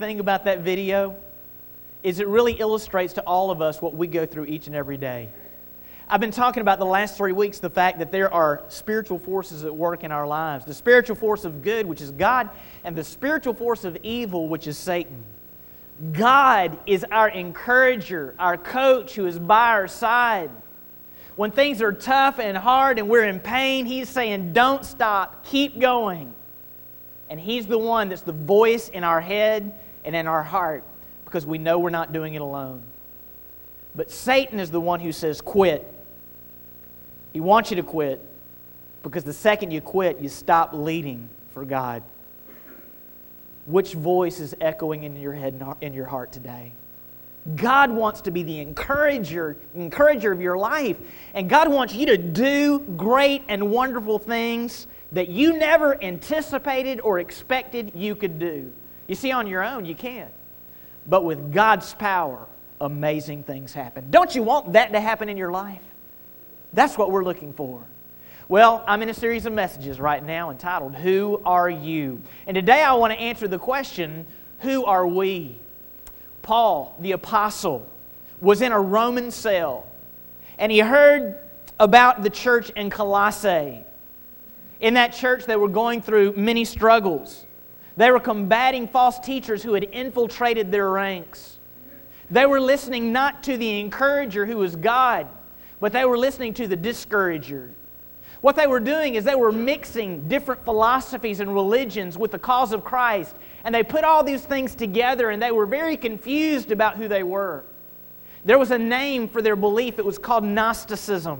thing about that video is it really illustrates to all of us what we go through each and every day. I've been talking about the last three weeks the fact that there are spiritual forces at work in our lives the spiritual force of good, which is God, and the spiritual force of evil, which is Satan. God is our encourager, our coach who is by our side. When things are tough and hard and we're in pain, He's saying, Don't stop, keep going. And He's the one that's the voice in our head and in our heart because we know we're not doing it alone. But Satan is the one who says, Quit. He wants you to quit because the second you quit, you stop leading for God. Which voice is echoing in your head and in your heart today? God wants to be the encourager, encourager of your life. And God wants you to do great and wonderful things that you never anticipated or expected you could do. You see, on your own, you can't. But with God's power, amazing things happen. Don't you want that to happen in your life? That's what we're looking for. Well, I'm in a series of messages right now entitled, Who Are You? And today I want to answer the question, Who are we? Paul, the apostle, was in a Roman cell and he heard about the church in Colossae. In that church, they were going through many struggles. They were combating false teachers who had infiltrated their ranks. They were listening not to the encourager who was God, but they were listening to the discourager. What they were doing is they were mixing different philosophies and religions with the cause of Christ. And they put all these things together and they were very confused about who they were. There was a name for their belief, it was called Gnosticism.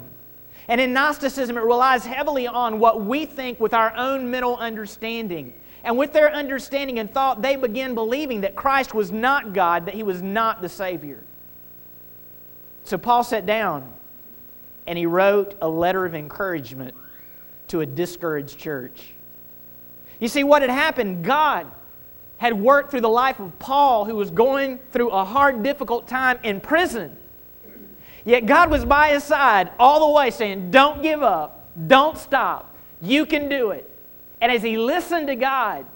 And in Gnosticism, it relies heavily on what we think with our own mental understanding. And with their understanding and thought, they began believing that Christ was not God, that he was not the Savior. So Paul sat down and he wrote a letter of encouragement to a discouraged church. You see, what had happened, God had worked through the life of Paul, who was going through a hard, difficult time in prison. Yet God was by his side all the way saying, Don't give up, don't stop, you can do it. And as he listened to God,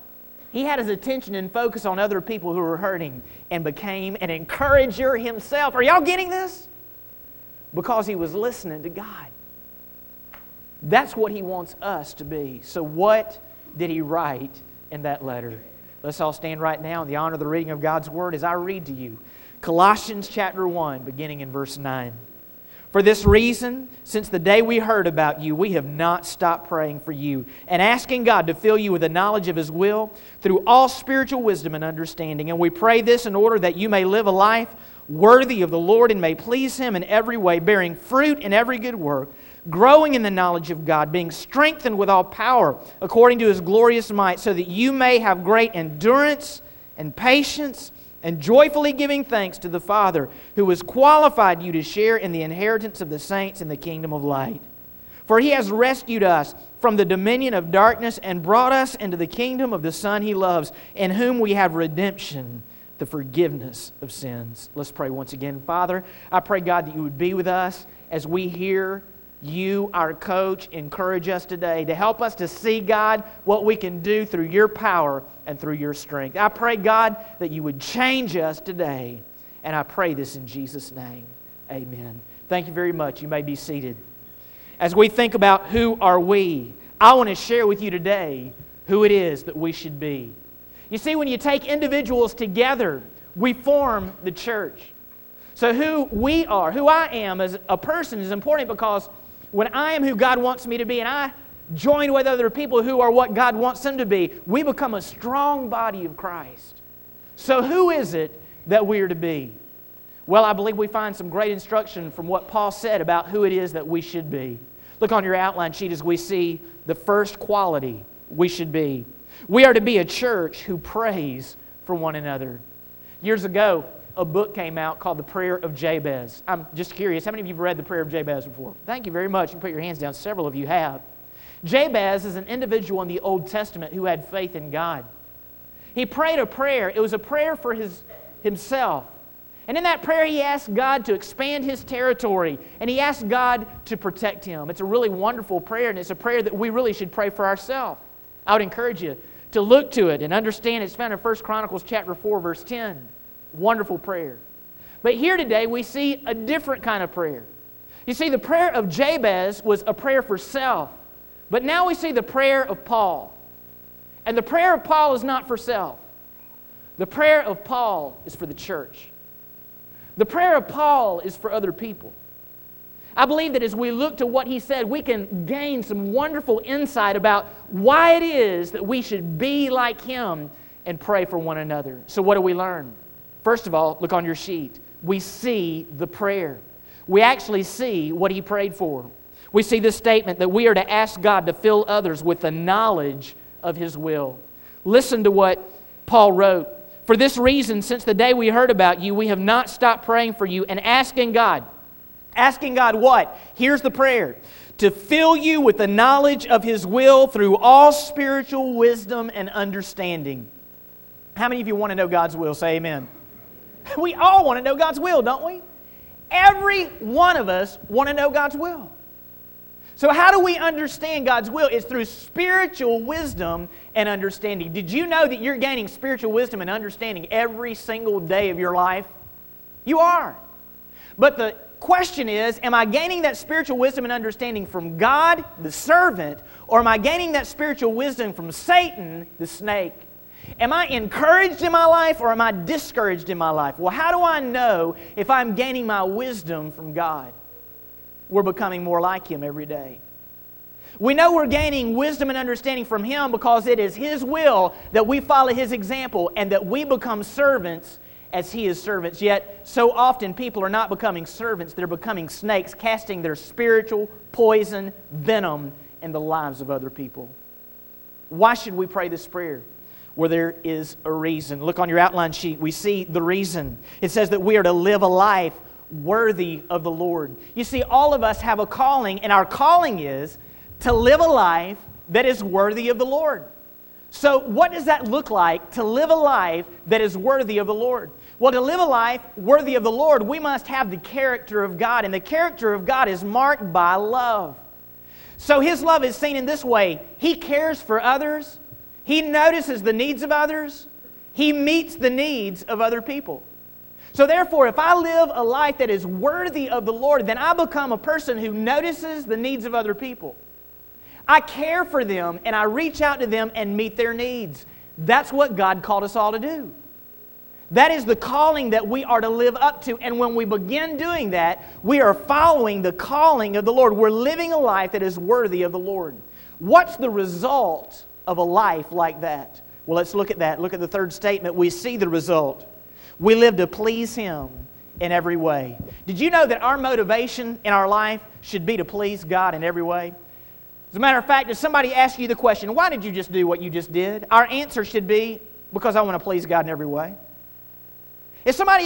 he had his attention and focus on other people who were hurting and became an encourager himself. Are y'all getting this? because he was listening to God. That's what he wants us to be. So, what did he write in that letter? Let's all stand right now in the honor of the reading of God's word as I read to you Colossians chapter 1, beginning in verse 9. For this reason, since the day we heard about you, we have not stopped praying for you and asking God to fill you with the knowledge of His will through all spiritual wisdom and understanding. And we pray this in order that you may live a life worthy of the Lord and may please Him in every way, bearing fruit in every good work, growing in the knowledge of God, being strengthened with all power according to His glorious might, so that you may have great endurance and patience, and joyfully giving thanks to the Father who has qualified you to share in the inheritance of the saints in the kingdom of light. For He has rescued us from the dominion of darkness and brought us into the kingdom of the Son He loves, in whom we have redemption the forgiveness of sins. Let's pray once again. Father, I pray, God, that you would be with us as we hear you, our coach, encourage us today to help us to see, God, what we can do through your power and through your strength. I pray, God, that you would change us today. And I pray this in Jesus' name. Amen. Thank you very much. You may be seated. As we think about who are we, I want to share with you today who it is that we should be. You see, when you take individuals together, we form the church. So, who we are, who I am as a person, is important because when I am who God wants me to be and I join with other people who are what God wants them to be, we become a strong body of Christ. So, who is it that we are to be? Well, I believe we find some great instruction from what Paul said about who it is that we should be. Look on your outline sheet as we see the first quality we should be. We are to be a church who prays for one another. Years ago, a book came out called The Prayer of Jabez. I'm just curious, how many of you have read The Prayer of Jabez before? Thank you very much. You can put your hands down. Several of you have. Jabez is an individual in the Old Testament who had faith in God. He prayed a prayer. It was a prayer for his, himself. And in that prayer, he asked God to expand his territory and he asked God to protect him. It's a really wonderful prayer, and it's a prayer that we really should pray for ourselves. I would encourage you to look to it and understand it's found in 1 Chronicles chapter 4, verse 10. Wonderful prayer. But here today we see a different kind of prayer. You see, the prayer of Jabez was a prayer for self. But now we see the prayer of Paul. And the prayer of Paul is not for self. The prayer of Paul is for the church. The prayer of Paul is for other people. I believe that as we look to what he said, we can gain some wonderful insight about why it is that we should be like him and pray for one another. So, what do we learn? First of all, look on your sheet. We see the prayer. We actually see what he prayed for. We see this statement that we are to ask God to fill others with the knowledge of his will. Listen to what Paul wrote. For this reason, since the day we heard about you, we have not stopped praying for you and asking God Asking God what? Here's the prayer to fill you with the knowledge of His will through all spiritual wisdom and understanding. How many of you want to know God's will? Say amen. We all want to know God's will, don't we? Every one of us want to know God's will. So, how do we understand God's will? It's through spiritual wisdom and understanding. Did you know that you're gaining spiritual wisdom and understanding every single day of your life? You are. But the question is Am I gaining that spiritual wisdom and understanding from God, the servant, or am I gaining that spiritual wisdom from Satan, the snake? Am I encouraged in my life or am I discouraged in my life? Well, how do I know if I'm gaining my wisdom from God? We're becoming more like Him every day. We know we're gaining wisdom and understanding from Him because it is His will that we follow His example and that we become servants as he is servants. Yet, so often people are not becoming servants, they're becoming snakes, casting their spiritual poison, venom in the lives of other people. Why should we pray this prayer? Where there is a reason. Look on your outline sheet, we see the reason. It says that we are to live a life worthy of the Lord. You see, all of us have a calling, and our calling is to live a life that is worthy of the Lord. So, what does that look like to live a life that is worthy of the Lord? Well, to live a life worthy of the Lord, we must have the character of God. And the character of God is marked by love. So his love is seen in this way He cares for others, He notices the needs of others, He meets the needs of other people. So, therefore, if I live a life that is worthy of the Lord, then I become a person who notices the needs of other people. I care for them and I reach out to them and meet their needs. That's what God called us all to do. That is the calling that we are to live up to. And when we begin doing that, we are following the calling of the Lord. We're living a life that is worthy of the Lord. What's the result of a life like that? Well, let's look at that. Look at the third statement. We see the result. We live to please Him in every way. Did you know that our motivation in our life should be to please God in every way? As a matter of fact, if somebody asks you the question, why did you just do what you just did? Our answer should be, because I want to please God in every way. If somebody